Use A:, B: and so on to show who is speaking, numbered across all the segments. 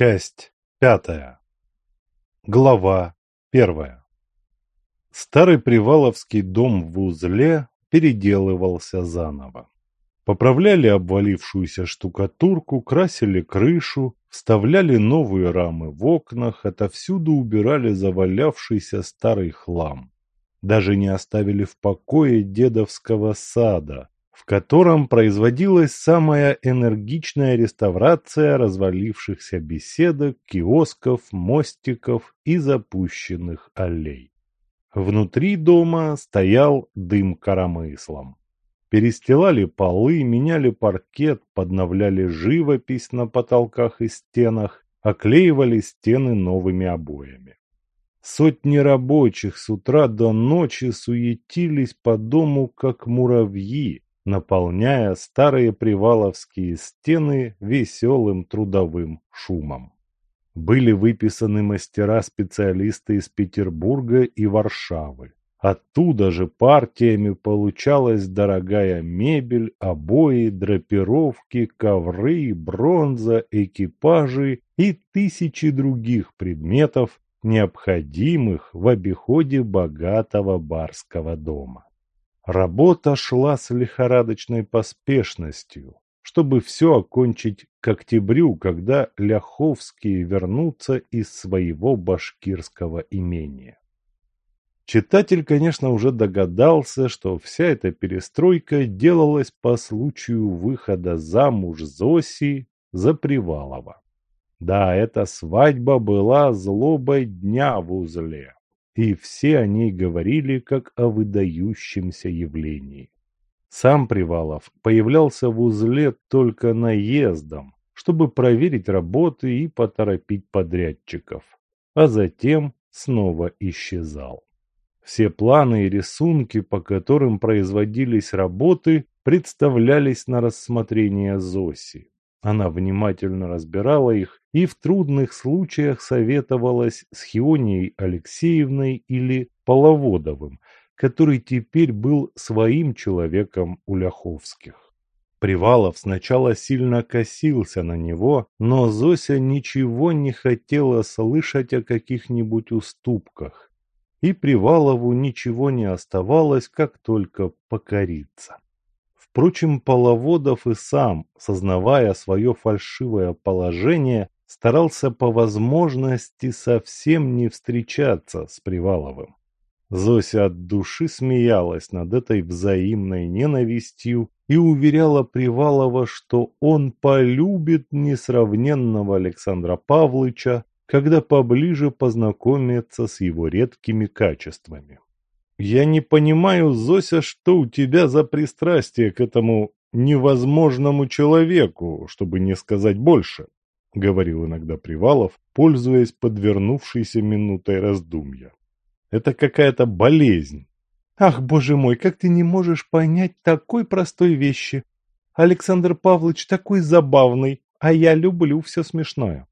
A: Часть пятая. Глава первая. Старый Приваловский дом в узле переделывался заново. Поправляли обвалившуюся штукатурку, красили крышу, вставляли новые рамы в окнах, отовсюду убирали завалявшийся старый хлам. Даже не оставили в покое дедовского сада, в котором производилась самая энергичная реставрация развалившихся беседок, киосков, мостиков и запущенных аллей. Внутри дома стоял дым коромыслом. Перестилали полы, меняли паркет, подновляли живопись на потолках и стенах, оклеивали стены новыми обоями. Сотни рабочих с утра до ночи суетились по дому, как муравьи, наполняя старые приваловские стены веселым трудовым шумом. Были выписаны мастера-специалисты из Петербурга и Варшавы. Оттуда же партиями получалась дорогая мебель, обои, драпировки, ковры, бронза, экипажи и тысячи других предметов, необходимых в обиходе богатого барского дома. Работа шла с лихорадочной поспешностью, чтобы все окончить к октябрю, когда ляховские вернутся из своего башкирского имения. Читатель, конечно, уже догадался, что вся эта перестройка делалась по случаю выхода замуж Зоси за Привалова. Да, эта свадьба была злобой дня в узле и все о ней говорили как о выдающемся явлении. Сам Привалов появлялся в узле только наездом, чтобы проверить работы и поторопить подрядчиков, а затем снова исчезал. Все планы и рисунки, по которым производились работы, представлялись на рассмотрение Зоси. Она внимательно разбирала их и в трудных случаях советовалась с Хионией Алексеевной или Половодовым, который теперь был своим человеком у Ляховских. Привалов сначала сильно косился на него, но Зося ничего не хотела слышать о каких-нибудь уступках, и Привалову ничего не оставалось, как только покориться. Впрочем, Половодов и сам, сознавая свое фальшивое положение, старался по возможности совсем не встречаться с Приваловым. Зося от души смеялась над этой взаимной ненавистью и уверяла Привалова, что он полюбит несравненного Александра Павловича, когда поближе познакомится с его редкими качествами. «Я не понимаю, Зося, что у тебя за пристрастие к этому невозможному человеку, чтобы не сказать больше», — говорил иногда Привалов, пользуясь подвернувшейся минутой раздумья. «Это какая-то болезнь». «Ах, боже мой, как ты не можешь понять такой простой вещи! Александр Павлович такой забавный, а я люблю все смешное!»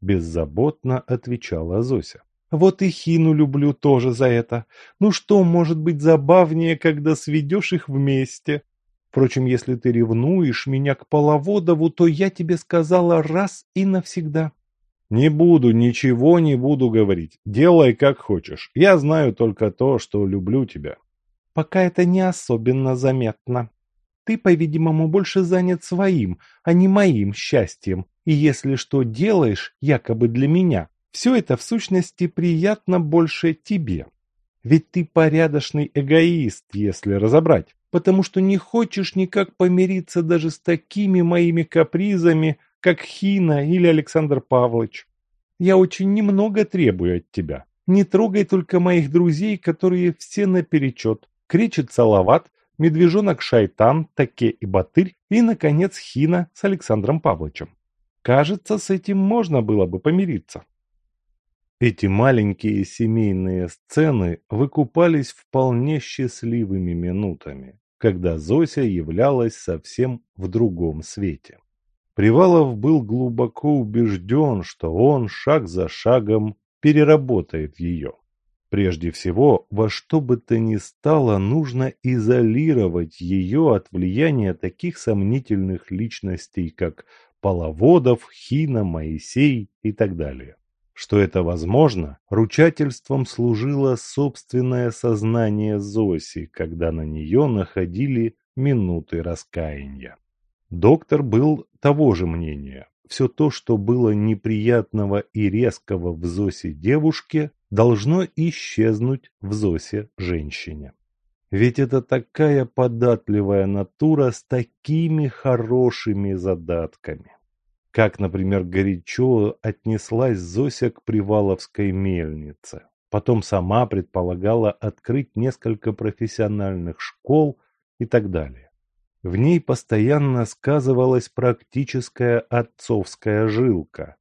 A: Беззаботно отвечала Зося. Вот и Хину люблю тоже за это. Ну что может быть забавнее, когда сведешь их вместе? Впрочем, если ты ревнуешь меня к Половодову, то я тебе сказала раз и навсегда. Не буду, ничего не буду говорить. Делай как хочешь. Я знаю только то, что люблю тебя. Пока это не особенно заметно. Ты, по-видимому, больше занят своим, а не моим счастьем. И если что делаешь, якобы для меня, все это в сущности приятно больше тебе. Ведь ты порядочный эгоист, если разобрать, потому что не хочешь никак помириться даже с такими моими капризами, как Хина или Александр Павлович. Я очень немного требую от тебя. Не трогай только моих друзей, которые все наперечет. Кричит Салават, медвежонок Шайтан, Таке и Батырь и, наконец, Хина с Александром Павловичем. Кажется, с этим можно было бы помириться. Эти маленькие семейные сцены выкупались вполне счастливыми минутами, когда Зося являлась совсем в другом свете. Привалов был глубоко убежден, что он шаг за шагом переработает ее. Прежде всего, во что бы то ни стало, нужно изолировать ее от влияния таких сомнительных личностей, как Половодов, Хина, Моисей и так далее. Что это возможно, ручательством служило собственное сознание Зоси, когда на нее находили минуты раскаяния. Доктор был того же мнения. Все то, что было неприятного и резкого в Зосе девушке, должно исчезнуть в Зосе женщине. Ведь это такая податливая натура с такими хорошими задатками. Как, например, горячо отнеслась Зося к Приваловской мельнице. Потом сама предполагала открыть несколько профессиональных школ и так далее. В ней постоянно сказывалась практическая отцовская жилка,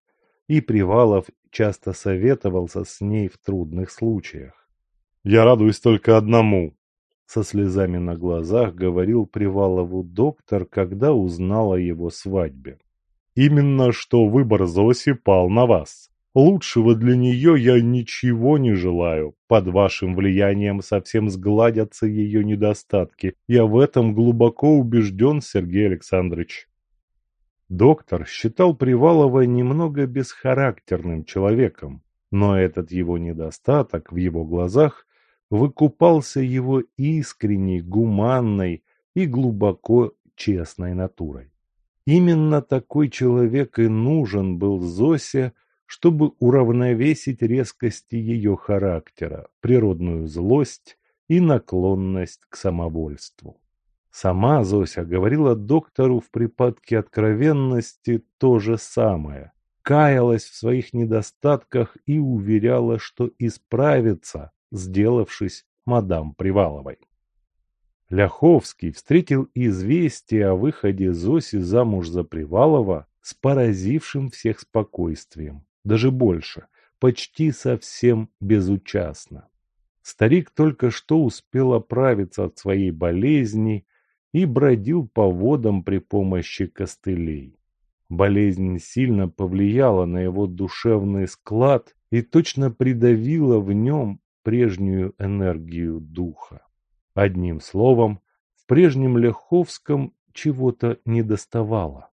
A: и Привалов часто советовался с ней в трудных случаях. «Я радуюсь только одному», — со слезами на глазах говорил Привалову доктор, когда узнал о его свадьбе. Именно что выбор Зоси пал на вас. Лучшего для нее я ничего не желаю. Под вашим влиянием совсем сгладятся ее недостатки. Я в этом глубоко убежден, Сергей Александрович. Доктор считал Привалова немного бесхарактерным человеком, но этот его недостаток в его глазах выкупался его искренней, гуманной и глубоко честной натурой. Именно такой человек и нужен был Зосе, чтобы уравновесить резкости ее характера, природную злость и наклонность к самовольству. Сама Зося говорила доктору в припадке откровенности то же самое, каялась в своих недостатках и уверяла, что исправится, сделавшись мадам Приваловой. Ляховский встретил известие о выходе Зоси замуж за Привалова с поразившим всех спокойствием, даже больше, почти совсем безучастно. Старик только что успел оправиться от своей болезни и бродил по водам при помощи костылей. Болезнь сильно повлияла на его душевный склад и точно придавила в нем прежнюю энергию духа. Одним словом, в прежнем Ляховском чего-то недоставало.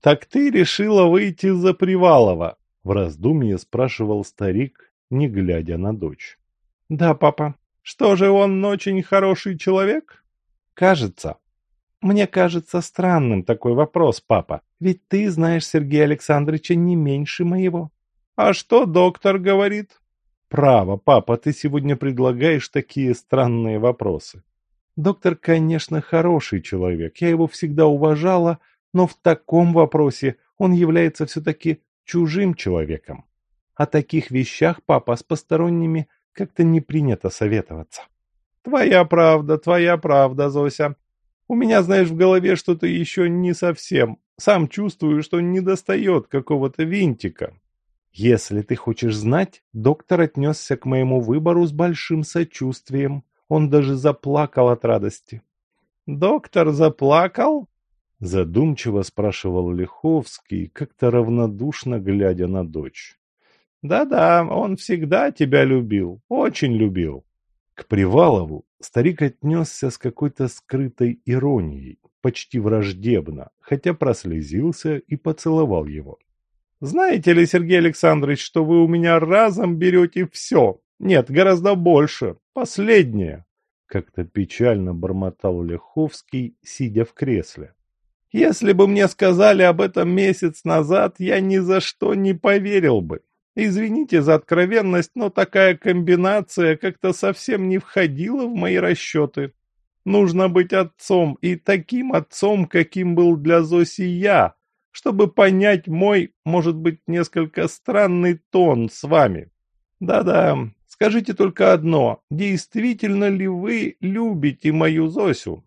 A: «Так ты решила выйти за Привалова?» — в раздумье спрашивал старик, не глядя на дочь. «Да, папа. Что же он очень хороший человек?» «Кажется». «Мне кажется странным такой вопрос, папа. Ведь ты знаешь Сергея Александровича не меньше моего». «А что доктор говорит?» Право, папа, ты сегодня предлагаешь такие странные вопросы. Доктор, конечно, хороший человек, я его всегда уважала, но в таком вопросе он является все-таки чужим человеком. О таких вещах, папа, с посторонними как-то не принято советоваться. Твоя правда, твоя правда, Зося. У меня, знаешь, в голове что-то еще не совсем. Сам чувствую, что недостает какого-то винтика. Если ты хочешь знать, доктор отнесся к моему выбору с большим сочувствием. Он даже заплакал от радости. «Доктор заплакал?» Задумчиво спрашивал Лиховский, как-то равнодушно глядя на дочь. «Да-да, он всегда тебя любил, очень любил». К Привалову старик отнесся с какой-то скрытой иронией, почти враждебно, хотя прослезился и поцеловал его. Знаете ли, Сергей Александрович, что вы у меня разом берете все? Нет, гораздо больше. Последнее. Как-то печально бормотал Леховский, сидя в кресле. Если бы мне сказали об этом месяц назад, я ни за что не поверил бы. Извините за откровенность, но такая комбинация как-то совсем не входила в мои расчеты. Нужно быть отцом, и таким отцом, каким был для Зоси я, чтобы понять мой, может быть, несколько странный тон с вами. Да-да, скажите только одно, действительно ли вы любите мою Зосю?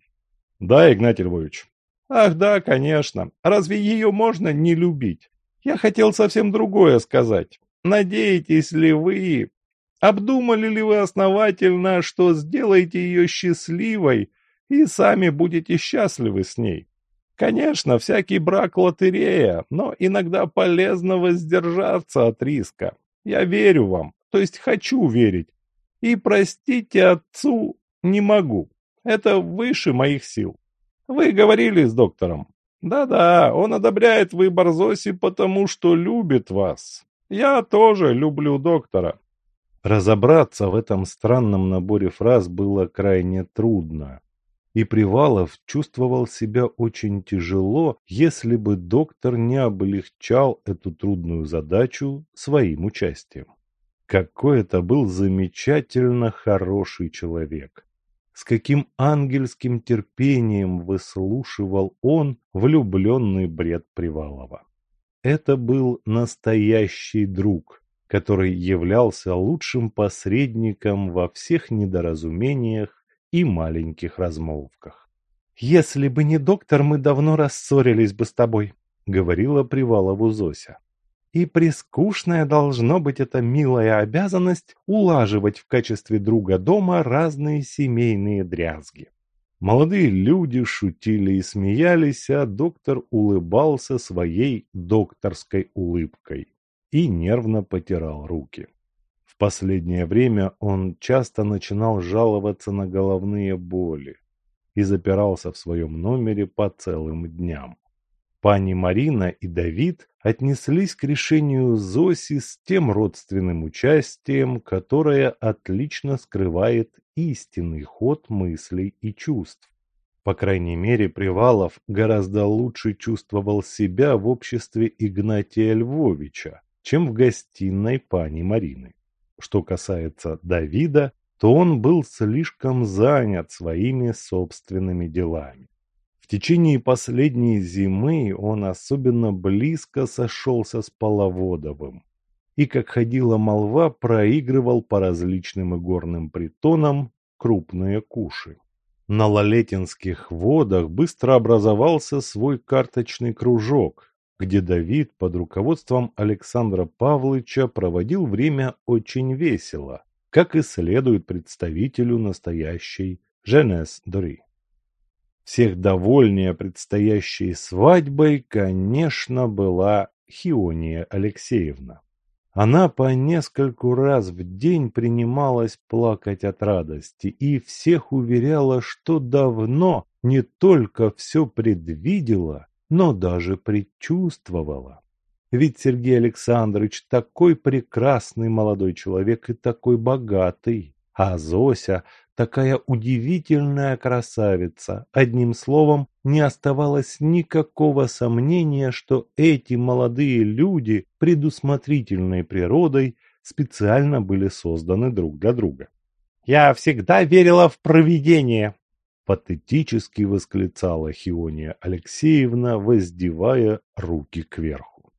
A: Да, Игнатий Львович. Ах да, конечно. Разве ее можно не любить? Я хотел совсем другое сказать. Надеетесь ли вы, обдумали ли вы основательно, что сделаете ее счастливой и сами будете счастливы с ней? Конечно, всякий брак лотерея, но иногда полезно воздержаться от риска. Я верю вам, то есть хочу верить. И простите отцу не могу. Это выше моих сил. Вы говорили с доктором? Да-да, он одобряет выбор Зоси, потому что любит вас. Я тоже люблю доктора. Разобраться в этом странном наборе фраз было крайне трудно. И Привалов чувствовал себя очень тяжело, если бы доктор не облегчал эту трудную задачу своим участием. Какой это был замечательно хороший человек! С каким ангельским терпением выслушивал он влюбленный бред Привалова. Это был настоящий друг, который являлся лучшим посредником во всех недоразумениях и маленьких размолвках. «Если бы не доктор, мы давно рассорились бы с тобой», — говорила Привалову Зося. «И прискучная должно быть эта милая обязанность улаживать в качестве друга дома разные семейные дрязги». Молодые люди шутили и смеялись, а доктор улыбался своей докторской улыбкой и нервно потирал руки. В последнее время он часто начинал жаловаться на головные боли и запирался в своем номере по целым дням. Пани Марина и Давид отнеслись к решению Зоси с тем родственным участием, которое отлично скрывает истинный ход мыслей и чувств. По крайней мере, Привалов гораздо лучше чувствовал себя в обществе Игнатия Львовича, чем в гостиной пани Марины. Что касается Давида, то он был слишком занят своими собственными делами. В течение последней зимы он особенно близко сошелся с Половодовым и, как ходила молва, проигрывал по различным игорным притонам крупные куши. На Лалетинских водах быстро образовался свой карточный кружок, где Давид под руководством Александра Павловича проводил время очень весело, как и следует представителю настоящей Женес Дори. Всех довольнее предстоящей свадьбой, конечно, была Хиония Алексеевна. Она по нескольку раз в день принималась плакать от радости и всех уверяла, что давно не только все предвидела, но даже предчувствовала. Ведь Сергей Александрович такой прекрасный молодой человек и такой богатый, а Зося такая удивительная красавица. Одним словом, не оставалось никакого сомнения, что эти молодые люди, предусмотрительной природой, специально были созданы друг для друга. «Я всегда верила в провидение», патетически восклицала Хиония Алексеевна, воздевая руки кверху.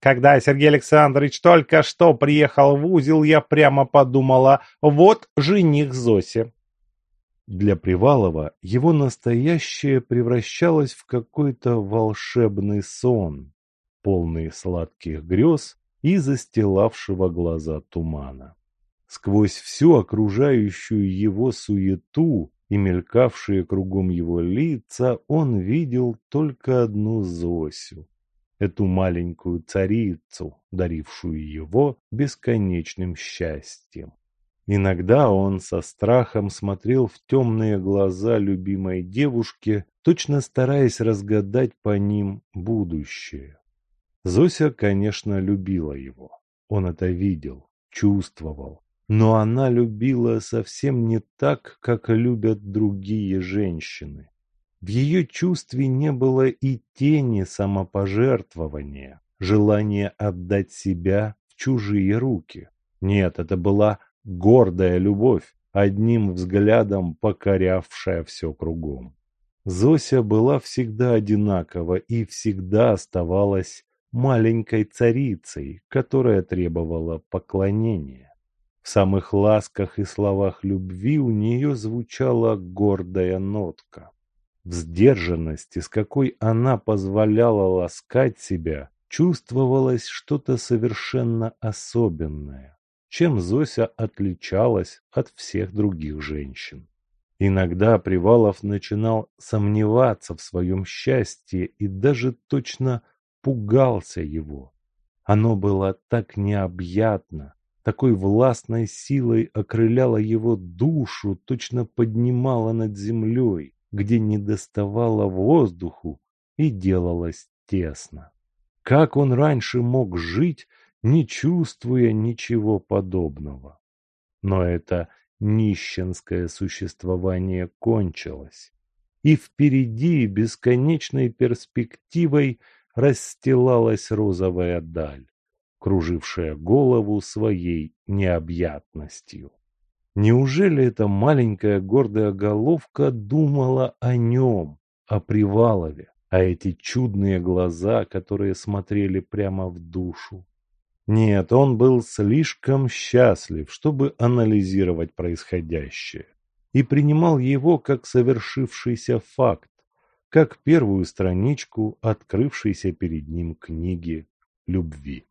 A: Когда Сергей Александрович только что приехал в узел, я прямо подумала, вот жених Зоси. Для Привалова его настоящее превращалось в какой-то волшебный сон, полный сладких грез и застилавшего глаза тумана. Сквозь всю окружающую его суету и мелькавшие кругом его лица, он видел только одну Зосю, эту маленькую царицу, дарившую его бесконечным счастьем. Иногда он со страхом смотрел в темные глаза любимой девушки, точно стараясь разгадать по ним будущее. Зося, конечно, любила его. Он это видел, чувствовал. Но она любила совсем не так, как любят другие женщины. В ее чувстве не было и тени самопожертвования, желания отдать себя в чужие руки. Нет, это была гордая любовь, одним взглядом покорявшая все кругом. Зося была всегда одинакова и всегда оставалась маленькой царицей, которая требовала поклонения. В самых ласках и словах любви у нее звучала гордая нотка. В сдержанности, с какой она позволяла ласкать себя, чувствовалось что-то совершенно особенное, чем Зося отличалась от всех других женщин. Иногда Привалов начинал сомневаться в своем счастье и даже точно пугался его. Оно было так необъятно, такой властной силой окрыляла его душу, точно поднимала над землей, где не доставало воздуху и делалось тесно. Как он раньше мог жить, не чувствуя ничего подобного? Но это нищенское существование кончилось, и впереди бесконечной перспективой расстилалась розовая даль, кружившая голову своей необъятностью. Неужели эта маленькая гордая головка думала о нем, о Привалове, а эти чудные глаза, которые смотрели прямо в душу? Нет, он был слишком счастлив, чтобы анализировать происходящее, и принимал его как совершившийся факт, как первую страничку открывшейся перед ним книги любви.